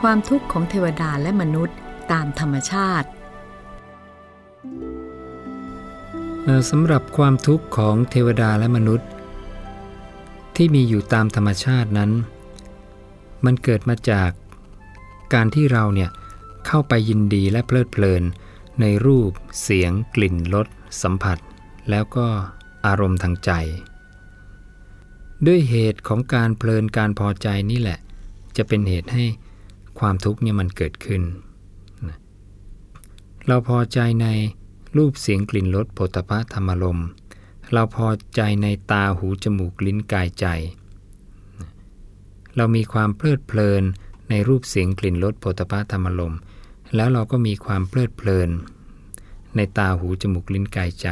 ความทุกข์ของเทวดาและมนุษย์ตามธรรมชาติสำหรับความทุกข์ของเทวดาและมนุษย์ ที่มีอยู่ตามธรรมชาตินั้น มันเกิดมาจากการที่เราเนี่ยเข้าไปยินดีและเพลิดเพลิน ในรูป เสียง กลิ่นรสสัมผัส แล้วก็อารมณ์ทางใจ ด้วยเหตุของการเพลินการพอใจนี่แหละ จะเป็นเหตุให้ ความทุกข์เนี่ยมันเกิดขึ้น เราพอใจในรูปเสียงกลิ่นรสโผฏฐะธรรมลมเราพอใจในตาหูจมูกลิ้นกายใจ เรามีความเพลิดเพลินในรูปเสียงกลิ่นรสโผฏฐะธรรมลมแล้วเราก็มีความเพลิดเพลิน ในตาหูจมูกลิ้นกายใจ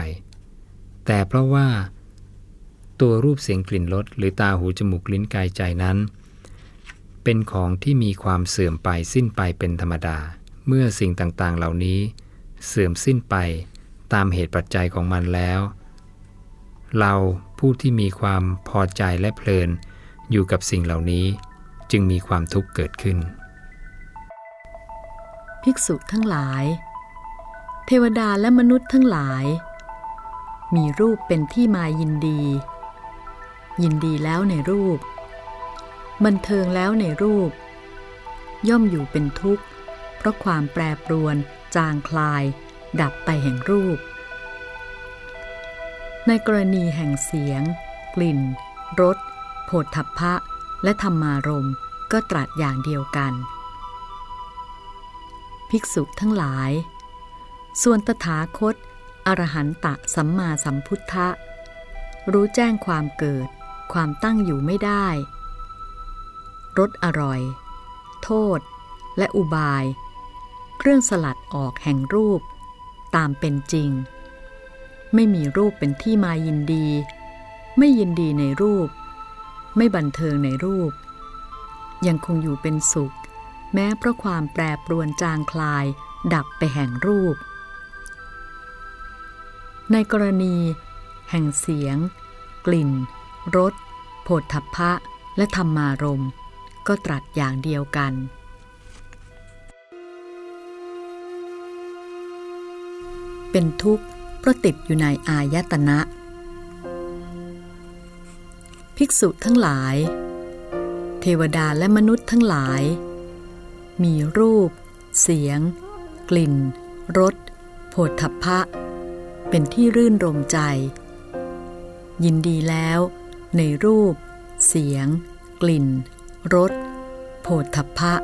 แต่เพราะว่า ตัวรูปเสียงกลิ่นรสหรือตาหูจมูกลิ้นกายใจนั้น เป็นของที่มีความเสื่อมไปสิ้นไปเป็นธรรมดา เมื่อสิ่งต่างๆเหล่านี้ เสื่อมสิ้นไปตามเหตุปัจจัยของมันแล้ว เราผู้ที่มีความพอใจและเพลิน อยู่กับสิ่งเหล่านี้จึงมีความทุกข์เกิดขึ้น ภิกษุทั้งหลาย เทวดาและมนุษย์ทั้งหลาย มีรูปเป็นที่มายินดี ยินดีแล้วในรูป บันเทิงแล้วในรูป ย่อมอยู่เป็นทุกข์ เพราะความแปรปรวน จางคลาย ดับไปแห่งรูป ในกรณีแห่งเสียง กลิ่นรสโผฏฐัพพะ และธรรมารมก็ตรัสอย่างเดียวกัน ภิกษุทั้งหลาย ส่วนตถาคต อรหันตะสัมมาสัมพุทธะ รู้แจ้งความเกิด ความตั้งอยู่ไม่ได้ รสอร่อย โทษ และอุบาย เครื่องสลัดออกแห่งรูป ตามเป็นจริง ไม่มีรูปเป็นที่มายินดี ไม่ยินดีในรูป ไม่บันเทิงในรูป ยังคงอยู่เป็นสุข แม้เพราะความแปรปรวนจางคลายดับไปแห่งรูป ในกรณี แห่งเสียง กลิ่นรสโผฏฐัพพะ และธรรมารม ก็ตรัสอย่างเดียวกัน เป็นทุกข์เพราะติดอยู่ในอายตนะ ภิกษุทั้งหลาย เทวดาและมนุษย์ทั้งหลาย มีรูป เสียง กลิ่นรสโผฏฐัพพะ เป็นที่รื่นรมใจ ยินดีแล้ว ในรูป เสียง กลิ่น รสโผฏฐัพพะ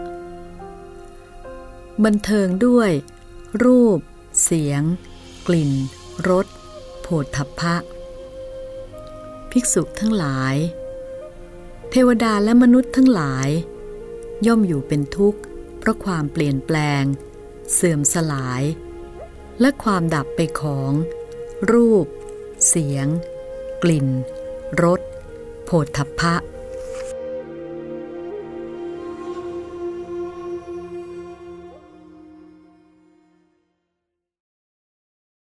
บันเทิงด้วย รูป เสียง กลิ่นรสโผฏฐัพพะ ภิกษุทั้งหลาย เทวดาและมนุษย์ทั้งหลาย ย่อมอยู่เป็นทุกข์ เพราะความเปลี่ยนแปลง เสื่อมสลาย และความดับไปของ รูป เสียง กลิ่นรสโผฏฐัพพะ